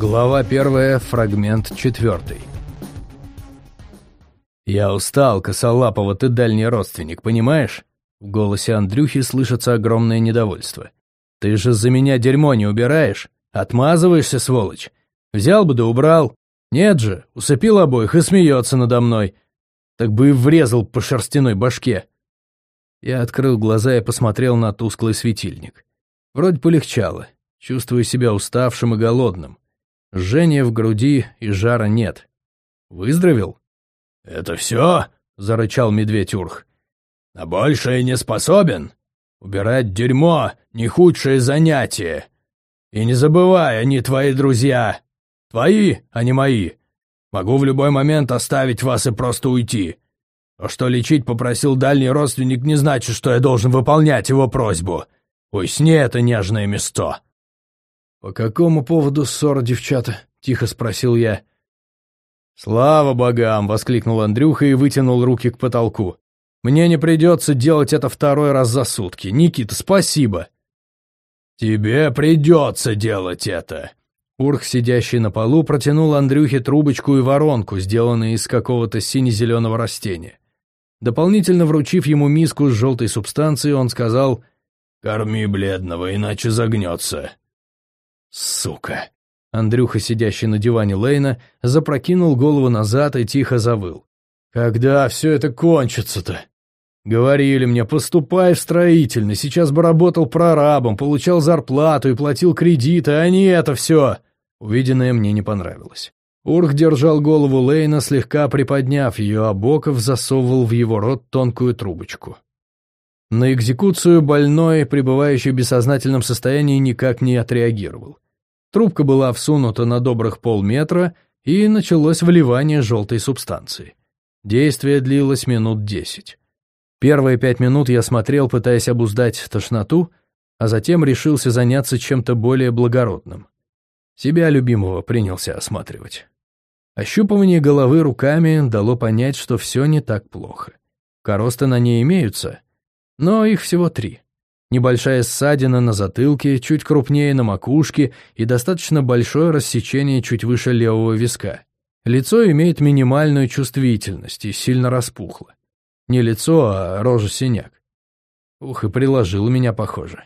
Глава первая, фрагмент четвертый. «Я устал, косолапого ты дальний родственник, понимаешь?» В голосе Андрюхи слышится огромное недовольство. «Ты же за меня дерьмо не убираешь? Отмазываешься, сволочь? Взял бы да убрал. Нет же, усыпил обоих и смеется надо мной. Так бы и врезал по шерстяной башке». Я открыл глаза и посмотрел на тусклый светильник. Вроде полегчало. Чувствую себя уставшим и голодным. Жжения в груди и жара нет. Выздоровел? «Это все?» — зарычал медведь Урх. «На большее не способен? Убирать дерьмо — не худшее занятие. И не забывай, они твои друзья. Твои, а не мои. Могу в любой момент оставить вас и просто уйти. А что лечить попросил дальний родственник, не значит, что я должен выполнять его просьбу. Уйсни это нежное место». «По какому поводу ссора, девчата?» — тихо спросил я. «Слава богам!» — воскликнул Андрюха и вытянул руки к потолку. «Мне не придется делать это второй раз за сутки. Никита, спасибо!» «Тебе придется делать это!» Урх, сидящий на полу, протянул Андрюхе трубочку и воронку, сделанные из какого-то сине-зеленого растения. Дополнительно вручив ему миску с желтой субстанцией, он сказал «Корми бледного, иначе загнется». «Сука!» Андрюха, сидящий на диване Лейна, запрокинул голову назад и тихо завыл. «Когда все это кончится-то?» «Говорили мне, поступай в строительный, сейчас бы работал прорабом, получал зарплату и платил кредиты, а не это все!» Увиденное мне не понравилось. Урх держал голову Лейна, слегка приподняв ее, а Боков засовывал в его рот тонкую трубочку. На экзекуцию больной, пребывающий в бессознательном состоянии, никак не отреагировал. Трубка была всунута на добрых полметра, и началось вливание желтой субстанции. Действие длилось минут десять. Первые пять минут я смотрел, пытаясь обуздать тошноту, а затем решился заняться чем-то более благородным. Себя любимого принялся осматривать. Ощупывание головы руками дало понять, что все не так плохо. Коросты на ней имеются, но их всего три. Небольшая ссадина на затылке, чуть крупнее на макушке и достаточно большое рассечение чуть выше левого виска. Лицо имеет минимальную чувствительность и сильно распухло. Не лицо, а рожа-синяк. Ух, и приложил меня, похоже.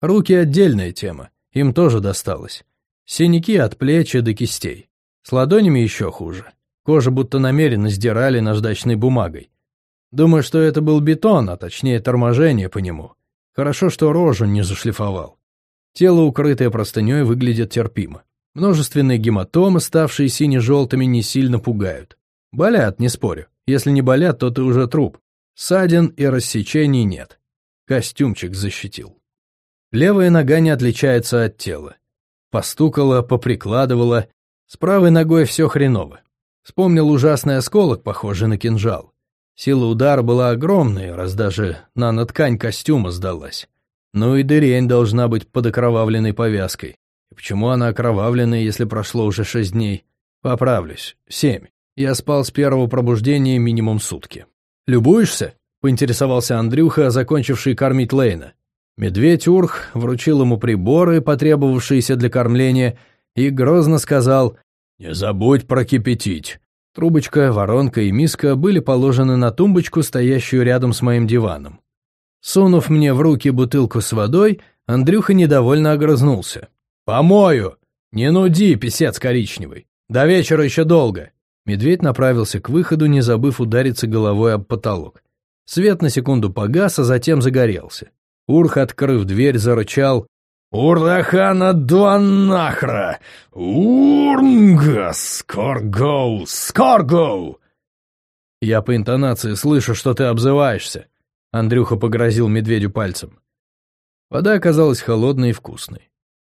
Руки — отдельная тема, им тоже досталось. Синяки от плеча до кистей. С ладонями еще хуже. Кожа будто намеренно сдирали наждачной бумагой. Думаю, что это был бетон, а точнее торможение по нему. Хорошо, что рожу не зашлифовал. Тело, укрытое простыней, выглядит терпимо. Множественные гематомы, ставшие сине-желтыми, не сильно пугают. Болят, не спорю. Если не болят, то ты уже труп. Ссадин и рассечений нет. Костюмчик защитил. Левая нога не отличается от тела. Постукала, поприкладывала. С правой ногой все хреново. Вспомнил ужасный осколок, похожий на кинжал. Сила удара была огромной, раз даже наноткань костюма сдалась. Ну и дырень должна быть под окровавленной повязкой. И почему она окровавленная, если прошло уже шесть дней? Поправлюсь. Семь. Я спал с первого пробуждения минимум сутки. «Любуешься?» — поинтересовался Андрюха, закончивший кормить Лейна. Медведь Урх вручил ему приборы, потребовавшиеся для кормления, и грозно сказал «Не забудь прокипятить. Трубочка, воронка и миска были положены на тумбочку, стоящую рядом с моим диваном. Сунув мне в руки бутылку с водой, Андрюха недовольно огрызнулся. «Помою! Не нуди, писец коричневый! До вечера еще долго!» Медведь направился к выходу, не забыв удариться головой об потолок. Свет на секунду погас, а затем загорелся. Урх, открыв дверь, зарычал «Урдахана Дуанахра! Урнга! Скоргоу! Скоргоу!» «Я по интонации слышу, что ты обзываешься», — Андрюха погрозил медведю пальцем. Вода оказалась холодной и вкусной.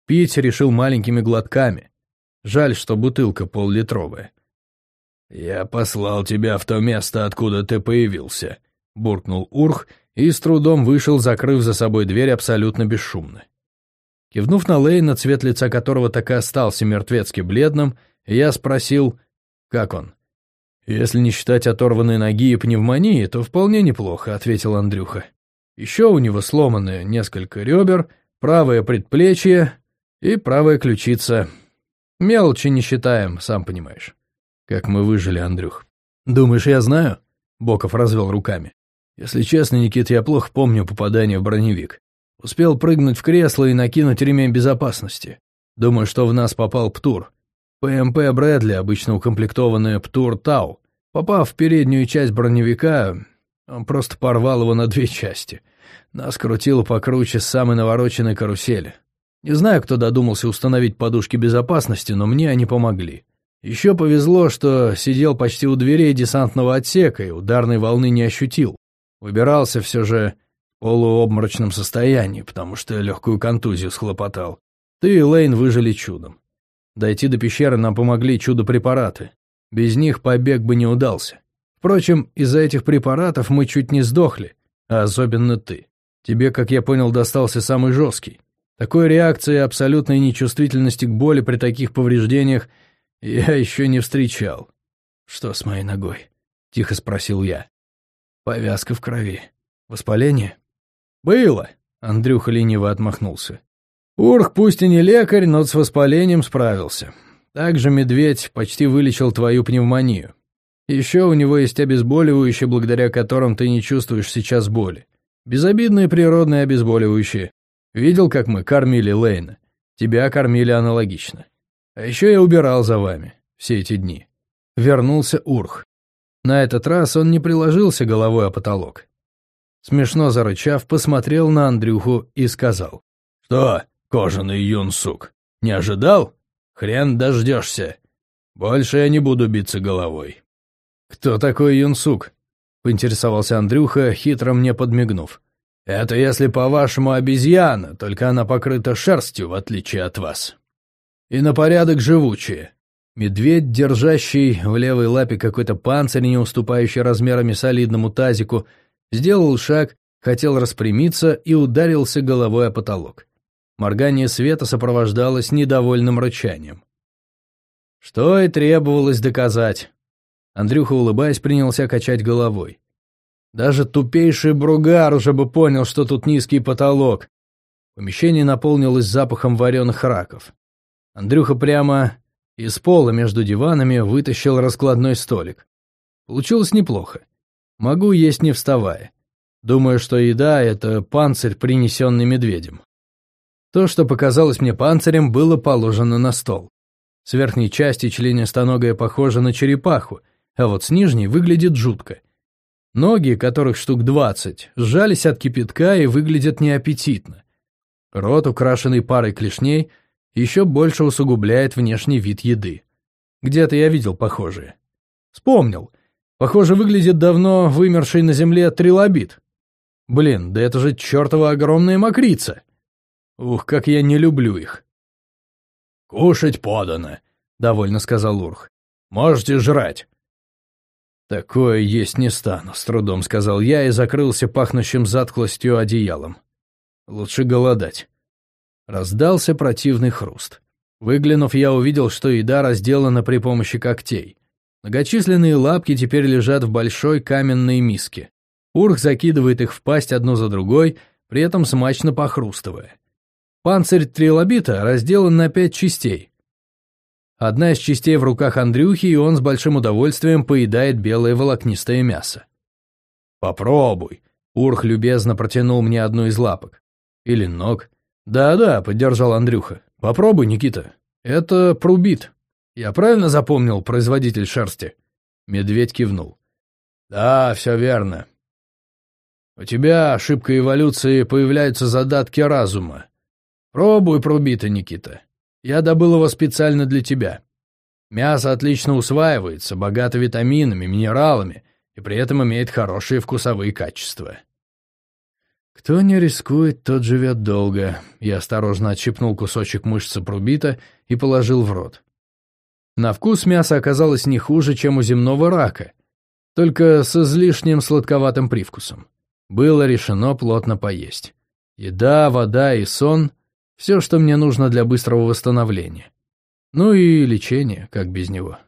Пить решил маленькими глотками. Жаль, что бутылка поллитровая. «Я послал тебя в то место, откуда ты появился», — буркнул Урх и с трудом вышел, закрыв за собой дверь абсолютно бесшумно. Кивнув на Лейна, цвет лица которого так и остался мертвецки бледным, я спросил, как он. «Если не считать оторванной ноги и пневмонии, то вполне неплохо», — ответил Андрюха. «Еще у него сломаны несколько ребер, правое предплечье и правая ключица. Мелочи не считаем, сам понимаешь. Как мы выжили, Андрюх. Думаешь, я знаю? Боков развел руками. Если честно, Никит, я плохо помню попадание в броневик. Успел прыгнуть в кресло и накинуть ремень безопасности. Думаю, что в нас попал ПТУР. ПМП Брэдли, обычно укомплектованная ПТУР Тау. Попав в переднюю часть броневика, он просто порвал его на две части. Нас крутило покруче с самой навороченной карусели. Не знаю, кто додумался установить подушки безопасности, но мне они помогли. Еще повезло, что сидел почти у дверей десантного отсека и ударной волны не ощутил. Выбирался все же полуобморочном состоянии, потому что легкую контузию схлопотал. Ты и Лейн выжили чудом. Дойти до пещеры нам помогли чудо-препараты. Без них побег бы не удался. Впрочем, из-за этих препаратов мы чуть не сдохли, а особенно ты. Тебе, как я понял, достался самый жесткий. Такой реакции абсолютной нечувствительности к боли при таких повреждениях я еще не встречал. «Что с моей ногой?» — тихо спросил я. «Повязка в крови. Воспаление?» «Было!» — Андрюха лениво отмахнулся. «Урх пусть и не лекарь, но с воспалением справился. Также медведь почти вылечил твою пневмонию. Еще у него есть обезболивающие, благодаря которым ты не чувствуешь сейчас боли. Безобидные природные обезболивающие. Видел, как мы кормили Лейна? Тебя кормили аналогично. А еще я убирал за вами все эти дни. Вернулся Урх. На этот раз он не приложился головой о потолок. Смешно зарычав, посмотрел на Андрюху и сказал. «Что, кожаный юнсук, не ожидал? Хрен дождешься. Больше я не буду биться головой». «Кто такой юнсук?» — поинтересовался Андрюха, хитро мне подмигнув. «Это если, по-вашему, обезьяна, только она покрыта шерстью, в отличие от вас. И на порядок живучие. Медведь, держащий в левой лапе какой-то панцирь, не уступающий размерами солидному тазику, сделал шаг, хотел распрямиться и ударился головой о потолок. Моргание света сопровождалось недовольным рычанием. Что и требовалось доказать. Андрюха, улыбаясь, принялся качать головой. Даже тупейший бругар уже бы понял, что тут низкий потолок. Помещение наполнилось запахом вареных раков. Андрюха прямо из пола между диванами вытащил раскладной столик. Получилось неплохо. Могу есть не вставая. Думаю, что еда — это панцирь, принесенный медведем. То, что показалось мне панцирем, было положено на стол. С верхней части членистоногая похожа на черепаху, а вот с нижней выглядит жутко. Ноги, которых штук двадцать, сжались от кипятка и выглядят неаппетитно. Рот, украшенный парой клешней, еще больше усугубляет внешний вид еды. Где-то я видел похожие. Вспомнил. Похоже, выглядит давно вымерший на земле трилобит. Блин, да это же чертова огромная мокрица. Ух, как я не люблю их. «Кушать подано», — довольно сказал Урх. «Можете жрать. «Такое есть не стану», — с трудом сказал я и закрылся пахнущим затклостью одеялом. «Лучше голодать». Раздался противный хруст. Выглянув, я увидел, что еда разделана при помощи когтей. Многочисленные лапки теперь лежат в большой каменной миске. Урх закидывает их в пасть одну за другой, при этом смачно похрустывая. Панцирь трилобита разделан на пять частей. Одна из частей в руках Андрюхи, и он с большим удовольствием поедает белое волокнистое мясо. «Попробуй!» Урх любезно протянул мне одну из лапок. «Или ног?» «Да-да», — поддержал Андрюха. «Попробуй, Никита. Это прубит. Я правильно запомнил производитель шерсти?» Медведь кивнул. «Да, все верно. У тебя, ошибка эволюции, появляются задатки разума. Пробуй прубита, Никита. Я добыл его специально для тебя. Мясо отлично усваивается, богато витаминами, минералами и при этом имеет хорошие вкусовые качества. Кто не рискует, тот живет долго. Я осторожно отщипнул кусочек мышцы прубита и положил в рот. На вкус мясо оказалось не хуже, чем у земного рака, только с излишним сладковатым привкусом. Было решено плотно поесть. Еда, вода и сон все, что мне нужно для быстрого восстановления. Ну и лечение, как без него.